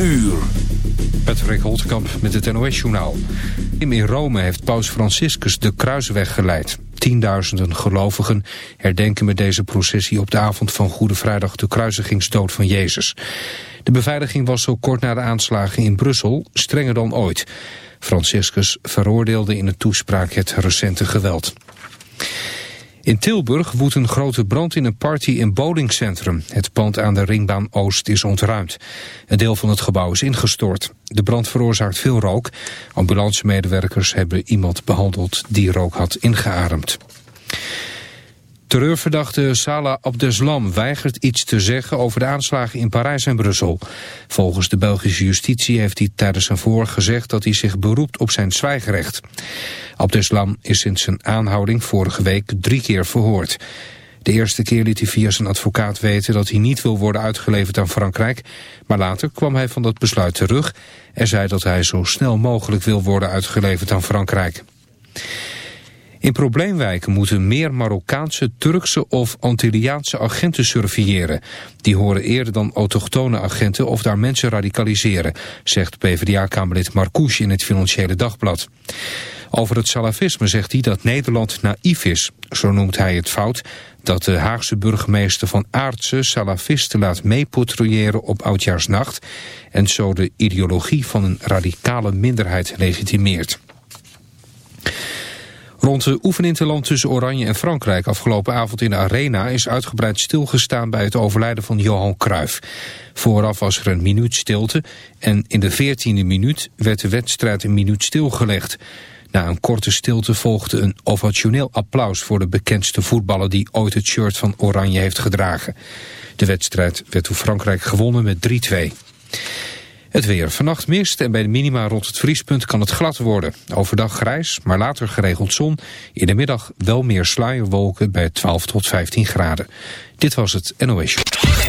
uur. Patrick Holtkamp met het NOS-journaal. In Rome heeft paus Franciscus de kruisweg geleid. Tienduizenden gelovigen herdenken met deze processie op de avond van Goede Vrijdag de kruisigingsdood van Jezus. De beveiliging was zo kort na de aanslagen in Brussel strenger dan ooit. Franciscus veroordeelde in een toespraak het recente geweld. In Tilburg woedt een grote brand in een party- en bowlingcentrum. Het pand aan de Ringbaan Oost is ontruimd. Een deel van het gebouw is ingestort. De brand veroorzaakt veel rook. Ambulancemedewerkers hebben iemand behandeld die rook had ingeademd. Terreurverdachte Salah Abdeslam weigert iets te zeggen over de aanslagen in Parijs en Brussel. Volgens de Belgische justitie heeft hij tijdens zijn voor gezegd dat hij zich beroept op zijn zwijgerecht. Abdeslam is sinds zijn aanhouding vorige week drie keer verhoord. De eerste keer liet hij via zijn advocaat weten dat hij niet wil worden uitgeleverd aan Frankrijk, maar later kwam hij van dat besluit terug en zei dat hij zo snel mogelijk wil worden uitgeleverd aan Frankrijk. In probleemwijken moeten meer Marokkaanse, Turkse of Antilliaanse agenten surveilleren. Die horen eerder dan autochtone agenten of daar mensen radicaliseren, zegt PvdA-kamerlid Marcouche in het Financiële Dagblad. Over het salafisme zegt hij dat Nederland naïef is. Zo noemt hij het fout dat de Haagse burgemeester van Aartse salafisten laat meepatrouilleren op Oudjaarsnacht en zo de ideologie van een radicale minderheid legitimeert. Rond de oefeninterland tussen Oranje en Frankrijk afgelopen avond in de Arena is uitgebreid stilgestaan bij het overlijden van Johan Cruijff. Vooraf was er een minuut stilte en in de veertiende minuut werd de wedstrijd een minuut stilgelegd. Na een korte stilte volgde een ovationeel applaus voor de bekendste voetballer die ooit het shirt van Oranje heeft gedragen. De wedstrijd werd door Frankrijk gewonnen met 3-2. Het weer. Vannacht mist en bij de minima rond het vriespunt kan het glad worden. Overdag grijs, maar later geregeld zon. In de middag wel meer sluierwolken bij 12 tot 15 graden. Dit was het NOS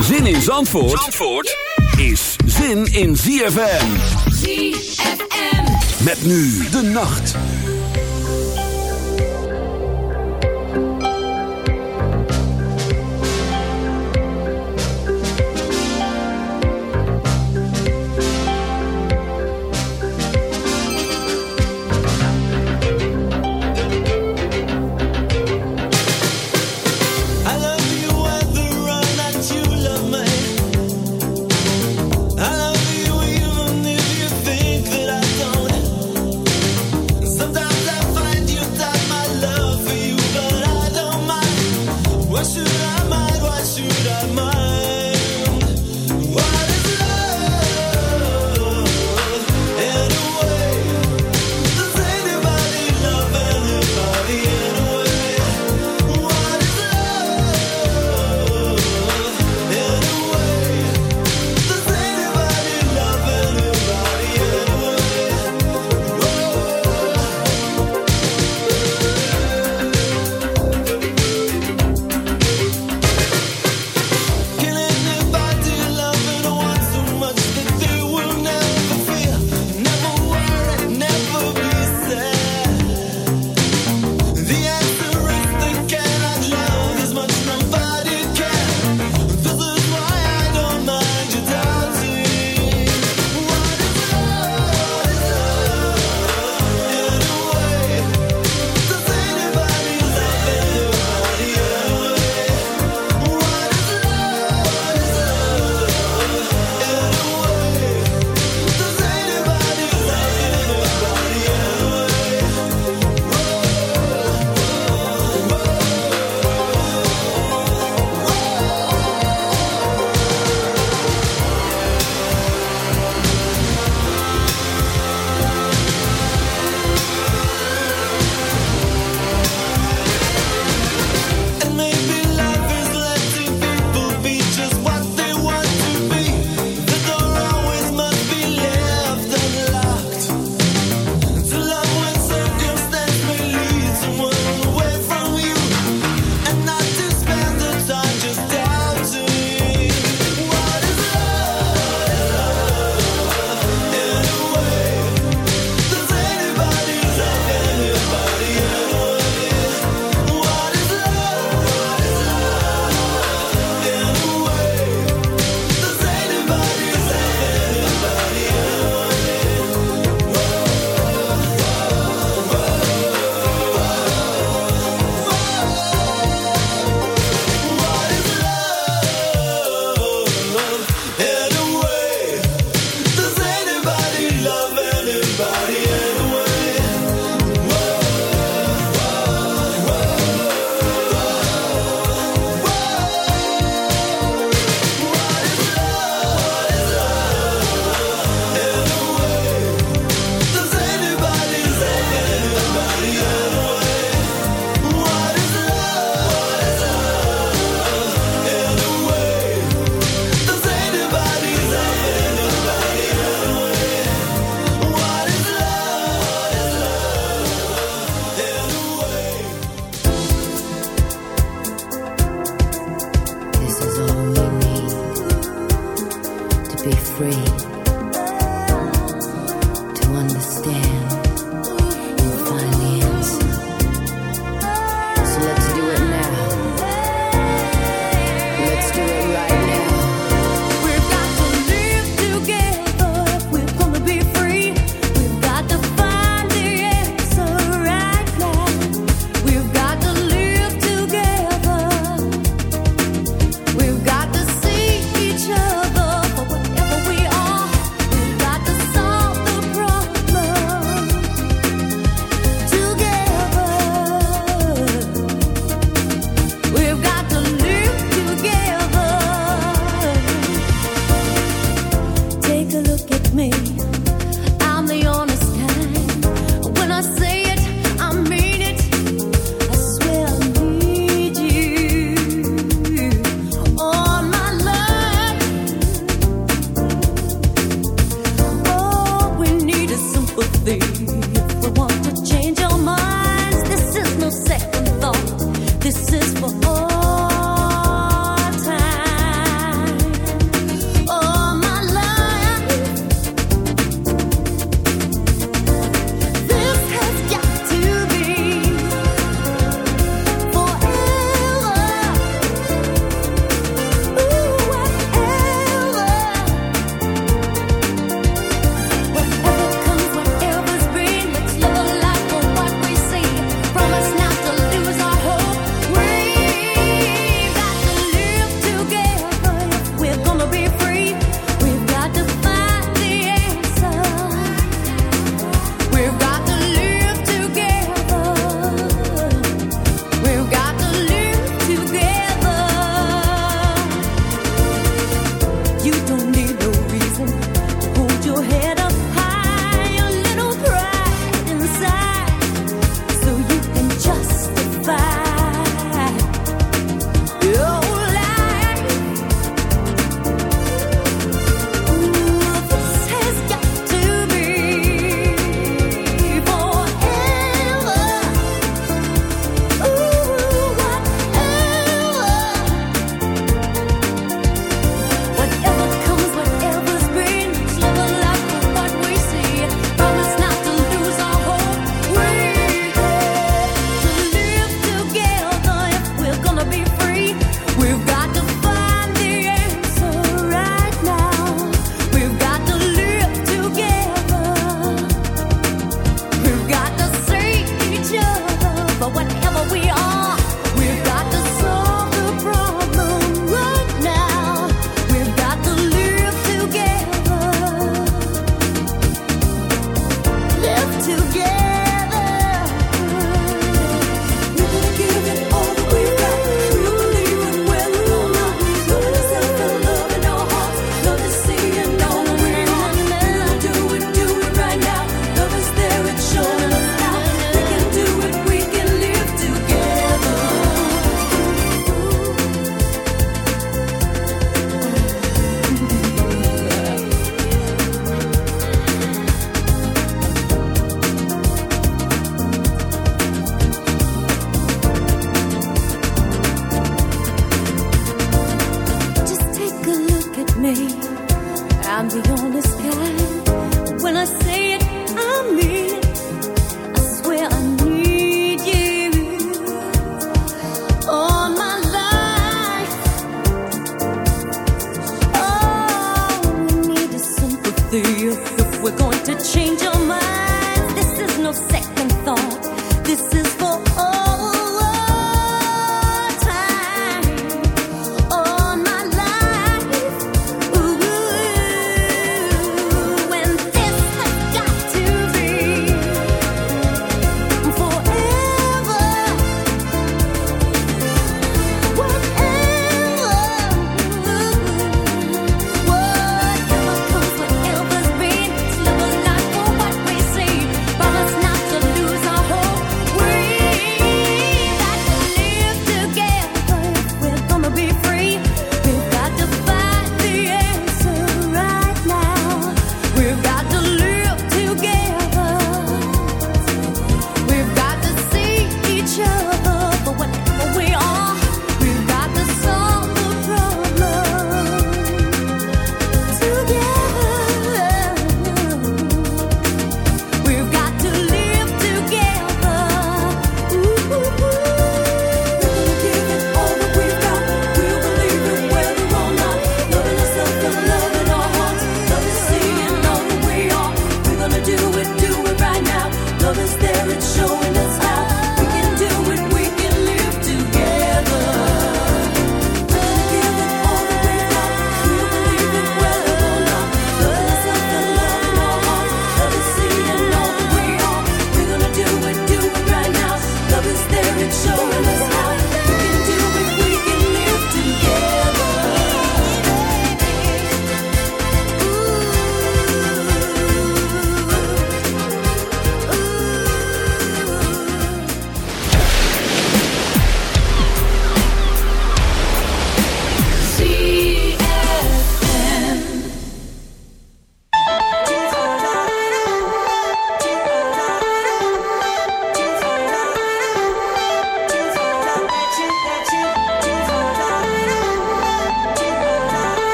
Zin in Zandvoort, Zandvoort is zin in ZFM. ZFM. Met nu de nacht.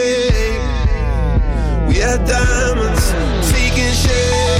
babe. We had diamonds, taking shape.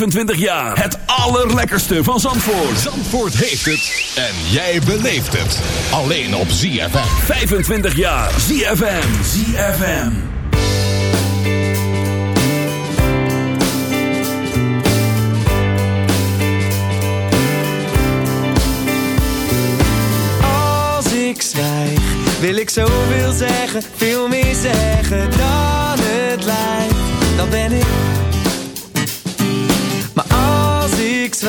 25 jaar. Het allerlekkerste van Zandvoort. Zandvoort heeft het en jij beleeft het. Alleen op ZFM. 25 jaar. ZFM. ZFM. Als ik zwijg, wil ik zoveel zeggen, veel meer zeggen dan het lijkt. Dan ben ik.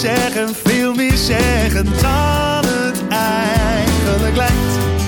zeggen, veel meer zeggen dan het eigenlijk lijkt.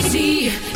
See.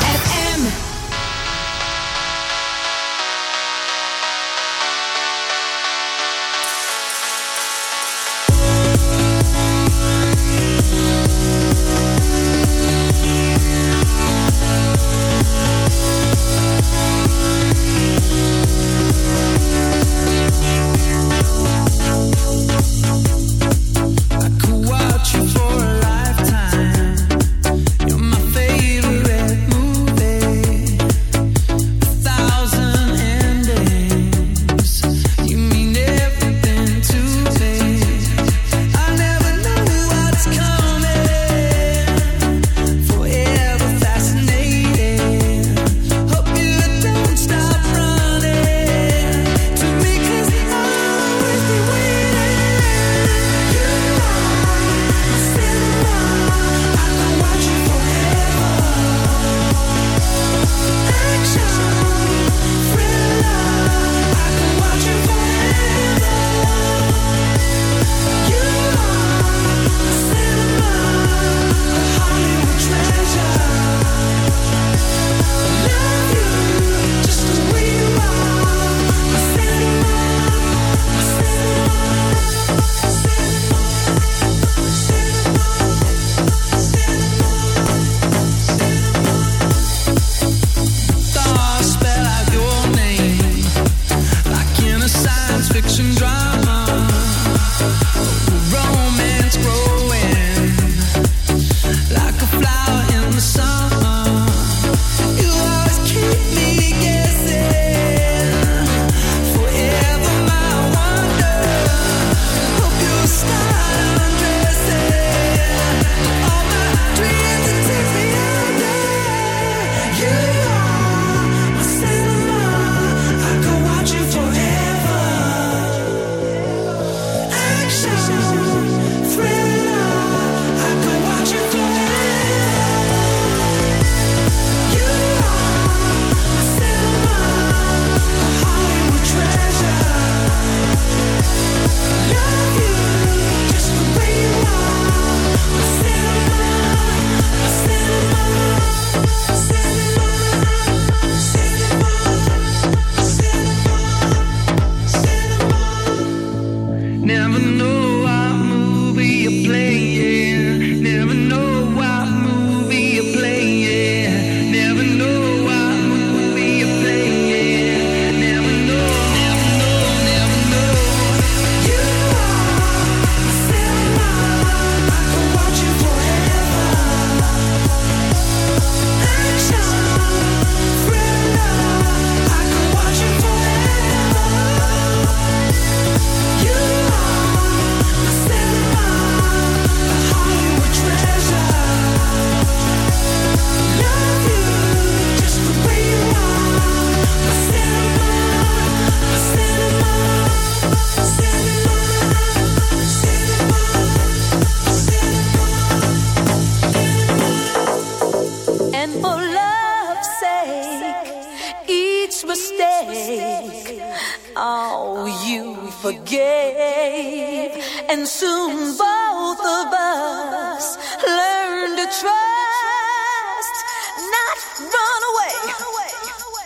run away.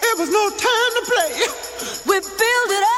It was no time to play. We built it up.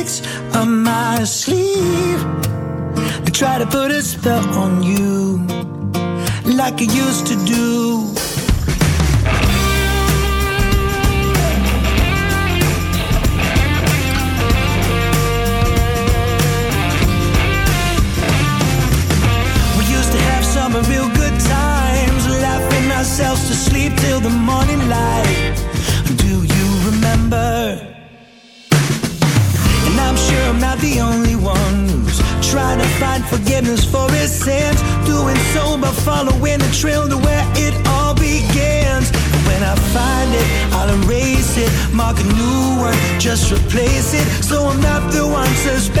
up my sleeve to try to put a spell on you like I used to do. Just replace it. So I'm not the one suspected.